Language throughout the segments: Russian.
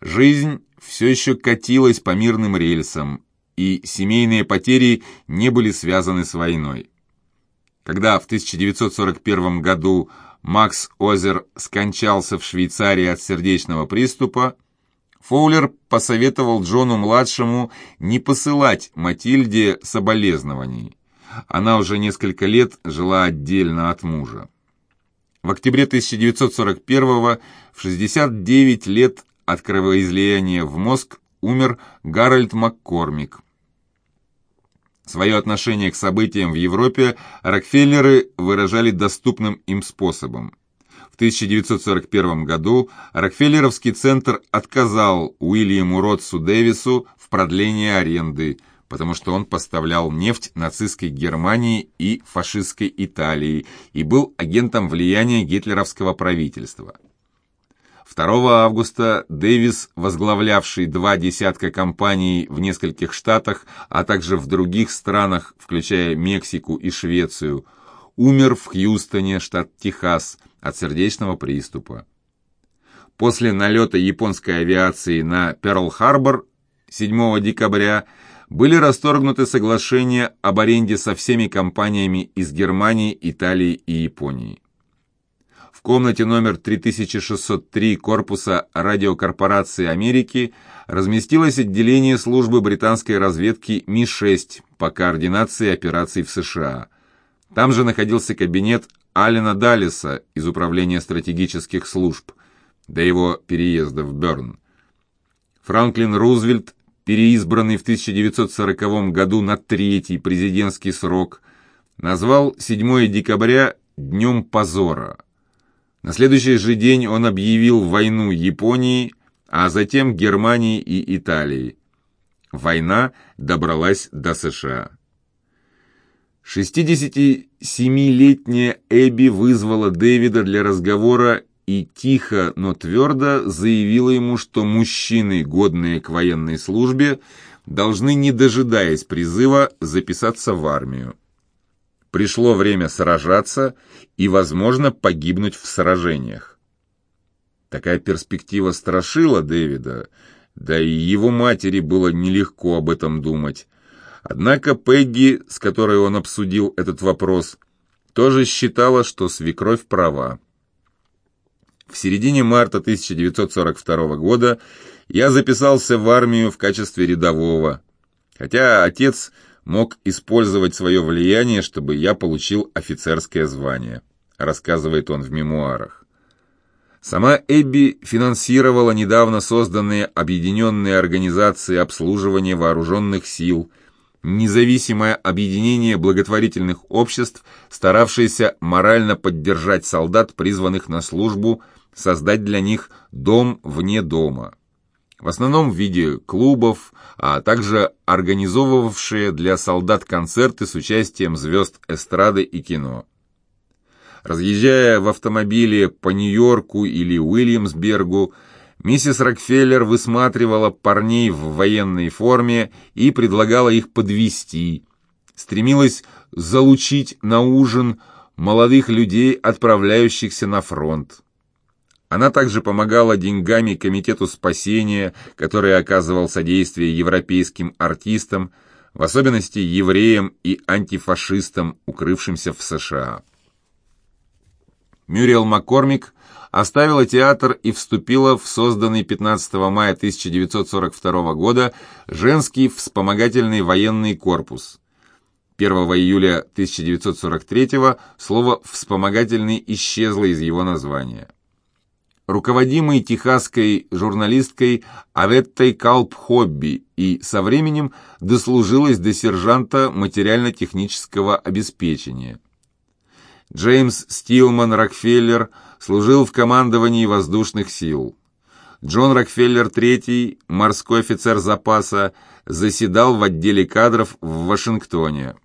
Жизнь все еще катилась по мирным рельсам, и семейные потери не были связаны с войной. Когда в 1941 году Макс Озер скончался в Швейцарии от сердечного приступа, Фоулер посоветовал Джону-младшему не посылать Матильде соболезнований. Она уже несколько лет жила отдельно от мужа. В октябре 1941 в 69 лет от кровоизлияния в мозг умер Гарольд Маккормик. Свое отношение к событиям в Европе Рокфеллеры выражали доступным им способом. В 1941 году Рокфеллеровский центр отказал Уильяму Ротсу Дэвису в продлении аренды, потому что он поставлял нефть нацистской Германии и фашистской Италии и был агентом влияния гитлеровского правительства. 2 августа Дэвис, возглавлявший два десятка компаний в нескольких штатах, а также в других странах, включая Мексику и Швецию, умер в Хьюстоне, штат Техас, от сердечного приступа. После налета японской авиации на Перл-Харбор 7 декабря были расторгнуты соглашения об аренде со всеми компаниями из Германии, Италии и Японии комнате номер 3603 корпуса радиокорпорации Америки разместилось отделение службы британской разведки Ми-6 по координации операций в США. Там же находился кабинет Алина Даллиса из Управления стратегических служб до его переезда в Берн. Франклин Рузвельт, переизбранный в 1940 году на третий президентский срок, назвал 7 декабря «Днем позора». На следующий же день он объявил войну Японии, а затем Германии и Италии. Война добралась до США. 67-летняя Эбби вызвала Дэвида для разговора и тихо, но твердо заявила ему, что мужчины, годные к военной службе, должны, не дожидаясь призыва, записаться в армию. Пришло время сражаться и, возможно, погибнуть в сражениях. Такая перспектива страшила Дэвида, да и его матери было нелегко об этом думать. Однако Пегги, с которой он обсудил этот вопрос, тоже считала, что свекровь права. В середине марта 1942 года я записался в армию в качестве рядового, хотя отец мог использовать свое влияние, чтобы я получил офицерское звание, рассказывает он в мемуарах. Сама Эбби финансировала недавно созданные объединенные организации обслуживания вооруженных сил, независимое объединение благотворительных обществ, старавшееся морально поддержать солдат, призванных на службу, создать для них дом вне дома в основном в виде клубов, а также организовывавшие для солдат концерты с участием звезд эстрады и кино. Разъезжая в автомобиле по Нью-Йорку или Уильямсбергу, миссис Рокфеллер высматривала парней в военной форме и предлагала их подвести, стремилась залучить на ужин молодых людей, отправляющихся на фронт. Она также помогала деньгами Комитету спасения, который оказывал содействие европейским артистам, в особенности евреям и антифашистам, укрывшимся в США. Мюриел Маккормик оставила театр и вступила в созданный 15 мая 1942 года женский вспомогательный военный корпус. 1 июля 1943 слово «вспомогательный» исчезло из его названия руководимый техасской журналисткой Аветтой Калп-Хобби и со временем дослужилась до сержанта материально-технического обеспечения. Джеймс Стилман Рокфеллер служил в командовании воздушных сил. Джон Рокфеллер III, морской офицер запаса, заседал в отделе кадров в Вашингтоне.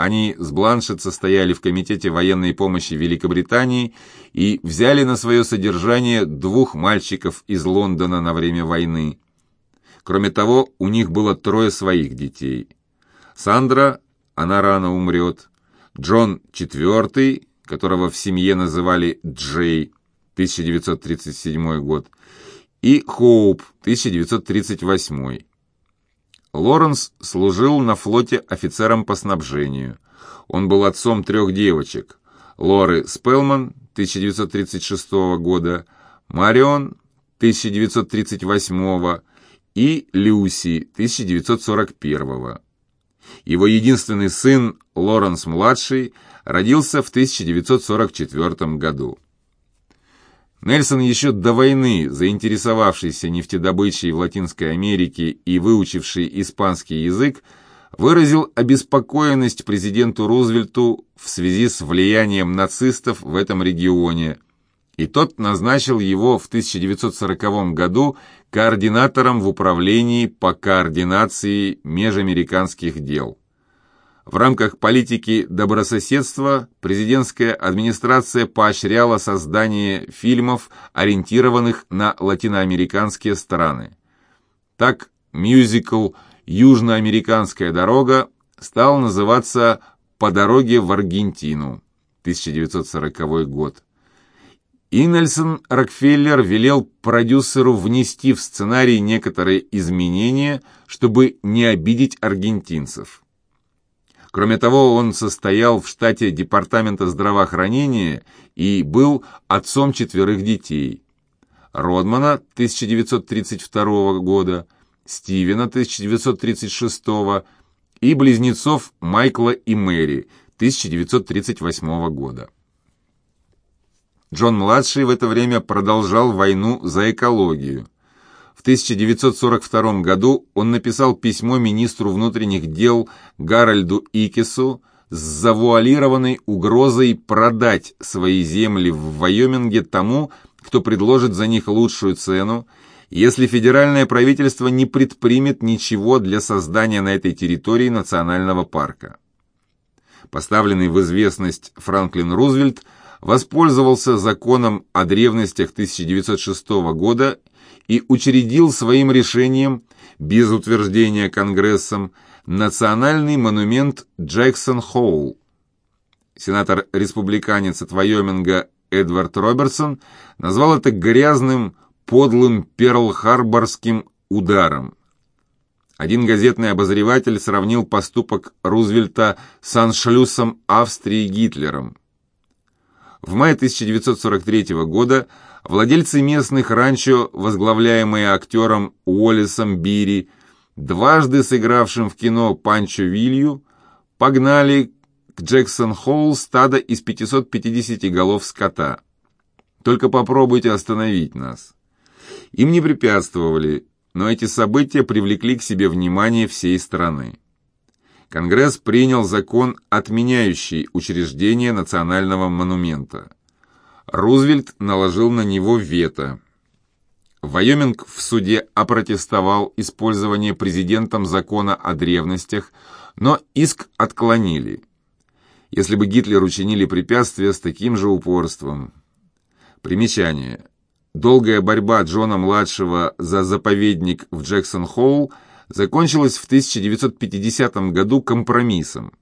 Они с Бланшет состояли в Комитете военной помощи Великобритании и взяли на свое содержание двух мальчиков из Лондона на время войны. Кроме того, у них было трое своих детей. Сандра, она рано умрет, Джон IV, которого в семье называли Джей, 1937 год, и Хоуп, 1938. Лоренс служил на флоте офицером по снабжению. Он был отцом трех девочек. Лоры Спелман, 1936 года, Марион, 1938 и Люси, 1941 Его единственный сын, Лоренс-младший, родился в 1944 году. Нельсон еще до войны, заинтересовавшийся нефтедобычей в Латинской Америке и выучивший испанский язык, выразил обеспокоенность президенту Рузвельту в связи с влиянием нацистов в этом регионе, и тот назначил его в 1940 году координатором в управлении по координации межамериканских дел. В рамках политики добрососедства президентская администрация поощряла создание фильмов, ориентированных на латиноамериканские страны. Так, мюзикл «Южноамериканская дорога» стал называться «По дороге в Аргентину» 1940 год. И Рокфеллер велел продюсеру внести в сценарий некоторые изменения, чтобы не обидеть аргентинцев. Кроме того, он состоял в штате Департамента здравоохранения и был отцом четверых детей. Родмана 1932 года, Стивена 1936 и близнецов Майкла и Мэри 1938 года. Джон-младший в это время продолжал войну за экологию. В 1942 году он написал письмо министру внутренних дел Гарольду Икесу с завуалированной угрозой продать свои земли в Вайоминге тому, кто предложит за них лучшую цену, если федеральное правительство не предпримет ничего для создания на этой территории национального парка. Поставленный в известность Франклин Рузвельт воспользовался законом о древностях 1906 года и учредил своим решением, без утверждения Конгрессом, национальный монумент Джексон-Хоул. Сенатор-республиканец от Вайоминга Эдвард Робертсон назвал это грязным, подлым Перл-Харборским ударом. Один газетный обозреватель сравнил поступок Рузвельта с аншлюсом Австрии Гитлером. В мае 1943 года Владельцы местных ранчо, возглавляемые актером Уоллесом Бири, дважды сыгравшим в кино Панчо Вилью, погнали к Джексон-Холл стадо из 550 голов скота. Только попробуйте остановить нас. Им не препятствовали, но эти события привлекли к себе внимание всей страны. Конгресс принял закон, отменяющий учреждение национального монумента. Рузвельт наложил на него вето. Вайоминг в суде опротестовал использование президентом закона о древностях, но иск отклонили. Если бы Гитлер учинили препятствия с таким же упорством. Примечание. Долгая борьба Джона-младшего за заповедник в Джексон-Холл закончилась в 1950 году компромиссом.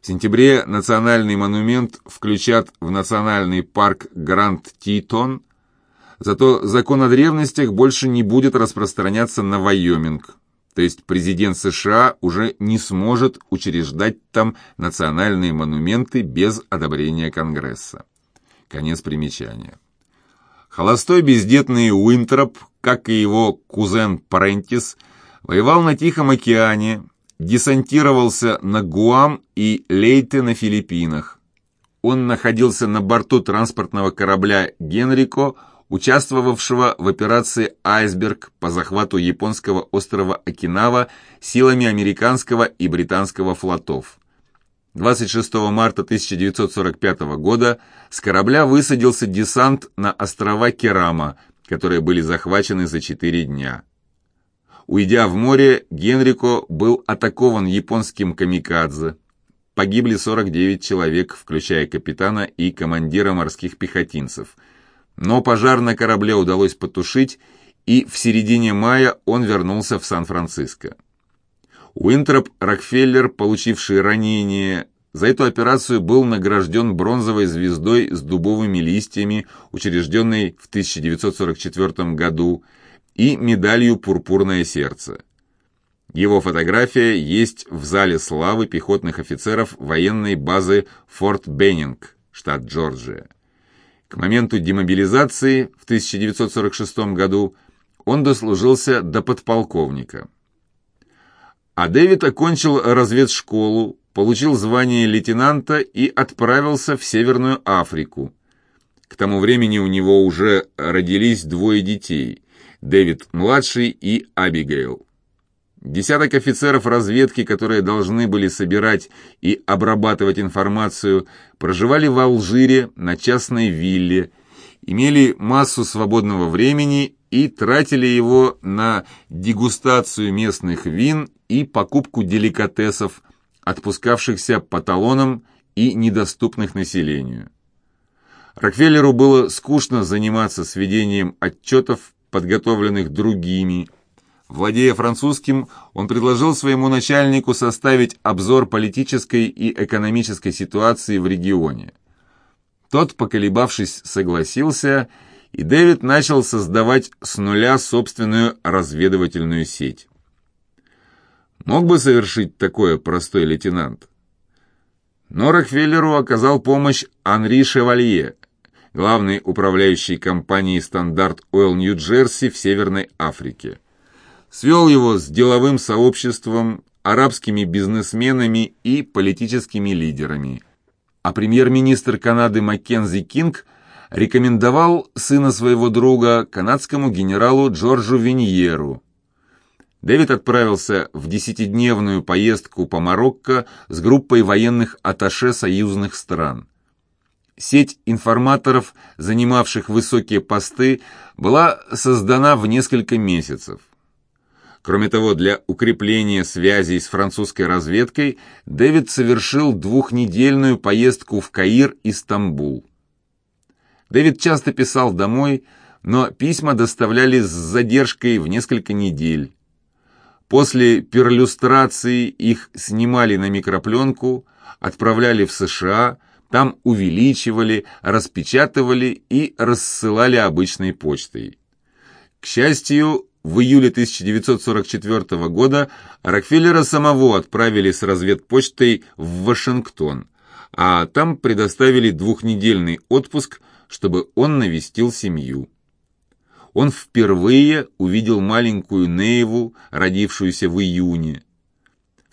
В сентябре национальный монумент включат в национальный парк Гранд-Титон, зато закон о древностях больше не будет распространяться на Вайоминг, то есть президент США уже не сможет учреждать там национальные монументы без одобрения Конгресса. Конец примечания. Холостой бездетный Уинтроп, как и его кузен Парентис, воевал на Тихом океане, десантировался на Гуам и Лейте на Филиппинах. Он находился на борту транспортного корабля «Генрико», участвовавшего в операции «Айсберг» по захвату японского острова Окинава силами американского и британского флотов. 26 марта 1945 года с корабля высадился десант на острова Керама, которые были захвачены за четыре дня. Уйдя в море, Генрико был атакован японским камикадзе. Погибли 49 человек, включая капитана и командира морских пехотинцев. Но пожар на корабле удалось потушить, и в середине мая он вернулся в Сан-Франциско. Уинтроп Рокфеллер, получивший ранение, за эту операцию был награжден бронзовой звездой с дубовыми листьями, учрежденной в 1944 году, и медалью «Пурпурное сердце». Его фотография есть в зале славы пехотных офицеров военной базы Форт Беннинг, штат Джорджия. К моменту демобилизации в 1946 году он дослужился до подполковника. А Дэвид окончил разведшколу, получил звание лейтенанта и отправился в Северную Африку. К тому времени у него уже родились двое детей – Дэвид-младший и Абигейл. Десяток офицеров разведки, которые должны были собирать и обрабатывать информацию, проживали в Алжире на частной вилле, имели массу свободного времени и тратили его на дегустацию местных вин и покупку деликатесов, отпускавшихся по талонам и недоступных населению. Рокфеллеру было скучно заниматься сведением отчетов, подготовленных другими, Владея французским, он предложил своему начальнику составить обзор политической и экономической ситуации в регионе. Тот, поколебавшись, согласился, и Дэвид начал создавать с нуля собственную разведывательную сеть. Мог бы совершить такое простой лейтенант. Но Рокфеллеру оказал помощь Анри Шевалье, главный управляющий компанией «Standard Oil Нью-Джерси» в Северной Африке свел его с деловым сообществом, арабскими бизнесменами и политическими лидерами. А премьер-министр Канады Маккензи Кинг рекомендовал сына своего друга канадскому генералу Джорджу Виньеру. Дэвид отправился в десятидневную поездку по Марокко с группой военных атташе союзных стран. Сеть информаторов, занимавших высокие посты, была создана в несколько месяцев. Кроме того, для укрепления связей с французской разведкой Дэвид совершил двухнедельную поездку в Каир и Стамбул. Дэвид часто писал домой, но письма доставляли с задержкой в несколько недель. После перлюстрации их снимали на микропленку, отправляли в США, там увеличивали, распечатывали и рассылали обычной почтой. К счастью, в июле 1944 года Рокфеллера самого отправили с разведпочтой в Вашингтон, а там предоставили двухнедельный отпуск, чтобы он навестил семью. Он впервые увидел маленькую Нееву, родившуюся в июне.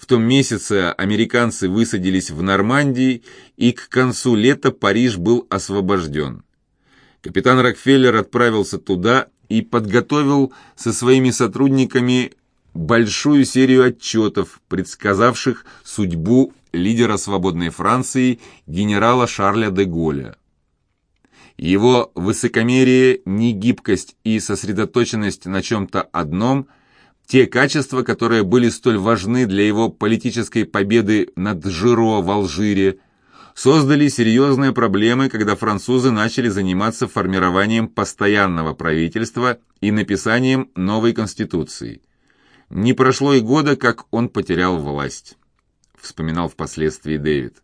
В том месяце американцы высадились в Нормандии, и к концу лета Париж был освобожден. Капитан Рокфеллер отправился туда и подготовил со своими сотрудниками большую серию отчетов, предсказавших судьбу лидера свободной Франции генерала Шарля де Голля. Его высокомерие, негибкость и сосредоточенность на чем-то одном – те качества, которые были столь важны для его политической победы над Жиро в Алжире – создали серьезные проблемы, когда французы начали заниматься формированием постоянного правительства и написанием новой конституции. Не прошло и года, как он потерял власть, вспоминал впоследствии Дэвид.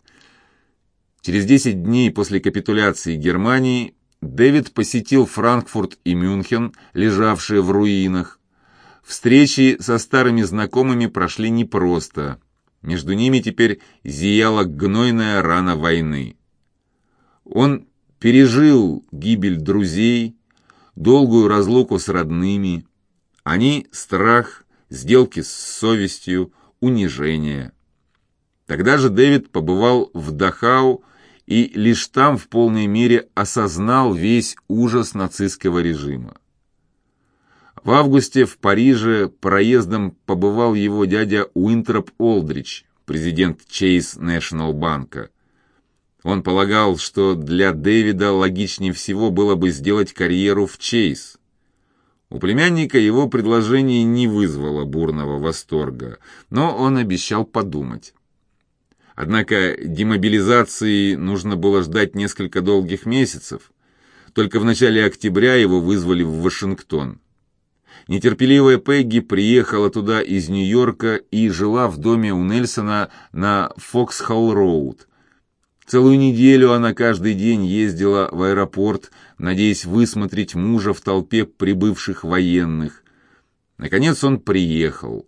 Через 10 дней после капитуляции Германии Дэвид посетил Франкфурт и Мюнхен, лежавшие в руинах. Встречи со старыми знакомыми прошли непросто – между ними теперь зияла гнойная рана войны. Он пережил гибель друзей, долгую разлуку с родными. Они — страх, сделки с совестью, унижение. Тогда же Дэвид побывал в Дахау и лишь там в полной мере осознал весь ужас нацистского режима. В августе в Париже проездом побывал его дядя Уинтроп Олдрич, президент Чейз National банка. Он полагал, что для Дэвида логичнее всего было бы сделать карьеру в Чейз. У племянника его предложение не вызвало бурного восторга, но он обещал подумать. Однако демобилизации нужно было ждать несколько долгих месяцев. Только в начале октября его вызвали в Вашингтон. Нетерпеливая Пегги приехала туда из Нью-Йорка и жила в доме у Нельсона на Фоксхолл-Роуд. Целую неделю она каждый день ездила в аэропорт, надеясь высмотреть мужа в толпе прибывших военных. Наконец он приехал.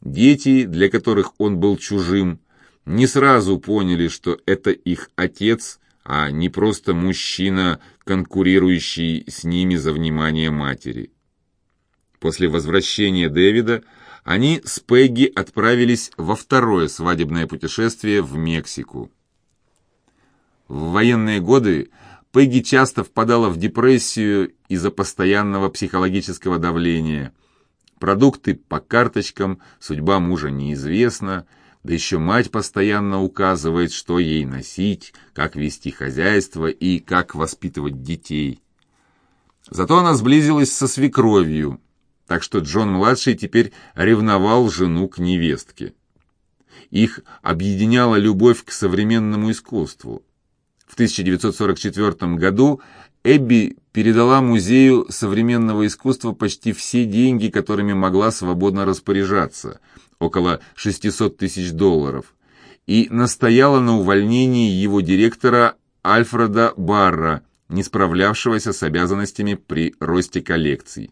Дети, для которых он был чужим, не сразу поняли, что это их отец, а не просто мужчина, конкурирующий с ними за внимание матери. После возвращения Дэвида они с Пегги отправились во второе свадебное путешествие в Мексику. В военные годы Пегги часто впадала в депрессию из-за постоянного психологического давления. Продукты по карточкам, судьба мужа неизвестна, да еще мать постоянно указывает, что ей носить, как вести хозяйство и как воспитывать детей. Зато она сблизилась со свекровью, так что Джон-младший теперь ревновал жену к невестке. Их объединяла любовь к современному искусству. В 1944 году Эбби передала Музею современного искусства почти все деньги, которыми могла свободно распоряжаться, около 600 тысяч долларов, и настояла на увольнении его директора Альфреда Барра, не справлявшегося с обязанностями при росте коллекций.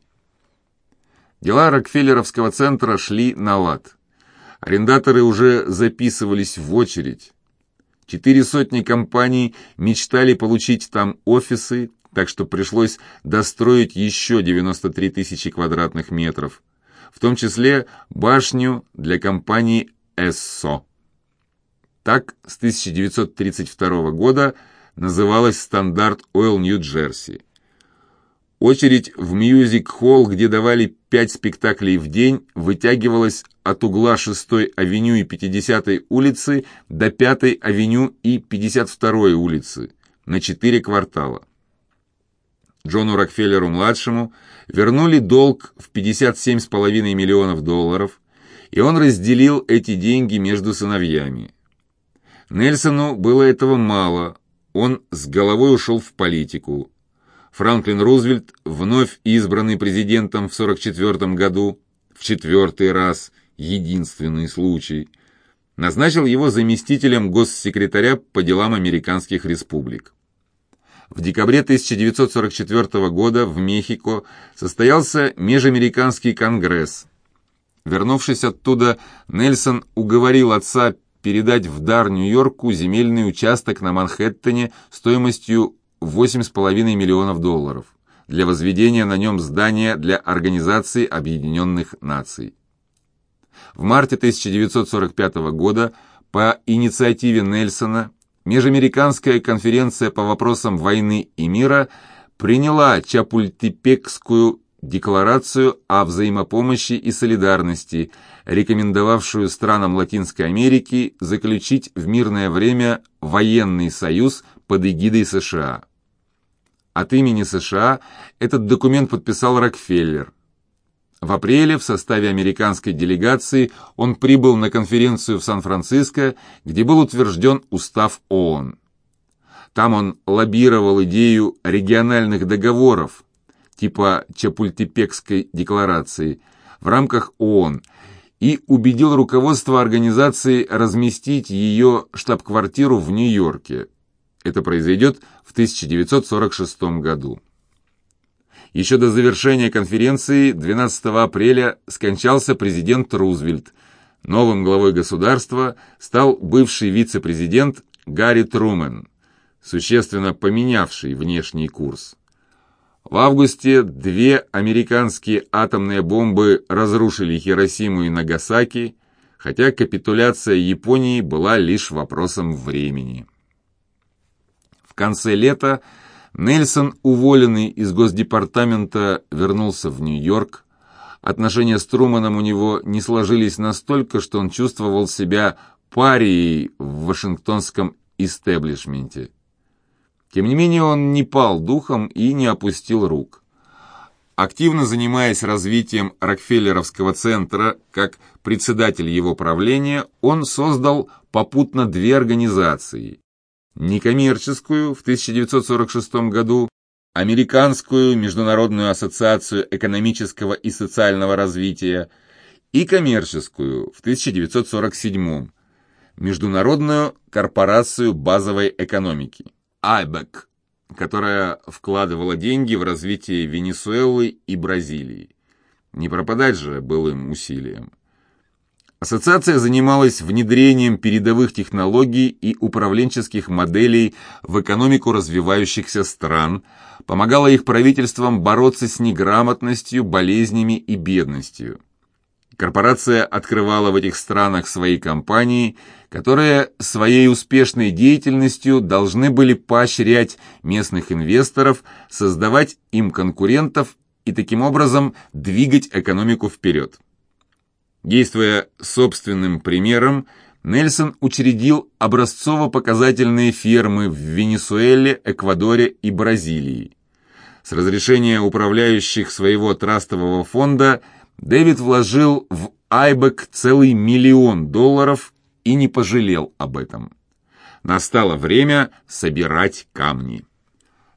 Дела Рокфеллеровского центра шли на лад. Арендаторы уже записывались в очередь. Четыре сотни компаний мечтали получить там офисы, так что пришлось достроить еще 93 тысячи квадратных метров, в том числе башню для компании «Эссо». Так с 1932 года называлась Standard Oil Нью-Джерси. Очередь в мьюзик-холл, где давали пять спектаклей в день, вытягивалась от угла 6-й авеню и 50-й улицы до 5-й авеню и 52-й улицы на четыре квартала. Джону Рокфеллеру-младшему вернули долг в 57,5 миллионов долларов, и он разделил эти деньги между сыновьями. Нельсону было этого мало, он с головой ушел в политику, Франклин Рузвельт, вновь избранный президентом в 1944 году, в четвертый раз, единственный случай, назначил его заместителем госсекретаря по делам американских республик. В декабре 1944 года в Мехико состоялся Межамериканский конгресс. Вернувшись оттуда, Нельсон уговорил отца передать в дар Нью-Йорку земельный участок на Манхэттене стоимостью 8,5 миллионов долларов для возведения на нем здания для Организации Объединенных Наций. В марте 1945 года по инициативе Нельсона Межамериканская конференция по вопросам войны и мира приняла Чапультепекскую декларацию о взаимопомощи и солидарности, рекомендовавшую странам Латинской Америки заключить в мирное время военный союз под эгидой США. От имени США этот документ подписал Рокфеллер. В апреле в составе американской делегации он прибыл на конференцию в Сан-Франциско, где был утвержден устав ООН. Там он лоббировал идею региональных договоров, типа Чапультепекской декларации, в рамках ООН и убедил руководство организации разместить ее штаб-квартиру в Нью-Йорке. Это произойдет в 1946 году. Еще до завершения конференции 12 апреля скончался президент Рузвельт. Новым главой государства стал бывший вице-президент Гарри Трумен, существенно поменявший внешний курс. В августе две американские атомные бомбы разрушили Хиросиму и Нагасаки, хотя капитуляция Японии была лишь вопросом времени. В конце лета Нельсон, уволенный из Госдепартамента, вернулся в Нью-Йорк. Отношения с Труманом у него не сложились настолько, что он чувствовал себя парией в вашингтонском истеблишменте. Тем не менее, он не пал духом и не опустил рук. Активно занимаясь развитием Рокфеллеровского центра как председатель его правления, он создал попутно две организации некоммерческую в 1946 году Американскую международную ассоциацию экономического и социального развития и коммерческую в 1947 Международную корпорацию базовой экономики IBEC, которая вкладывала деньги в развитие Венесуэлы и Бразилии. Не пропадать же былым усилиям. Ассоциация занималась внедрением передовых технологий и управленческих моделей в экономику развивающихся стран, помогала их правительствам бороться с неграмотностью, болезнями и бедностью. Корпорация открывала в этих странах свои компании, которые своей успешной деятельностью должны были поощрять местных инвесторов, создавать им конкурентов и таким образом двигать экономику вперед. Действуя собственным примером, Нельсон учредил образцово-показательные фермы в Венесуэле, Эквадоре и Бразилии. С разрешения управляющих своего трастового фонда Дэвид вложил в Айбек целый миллион долларов и не пожалел об этом. Настало время собирать камни.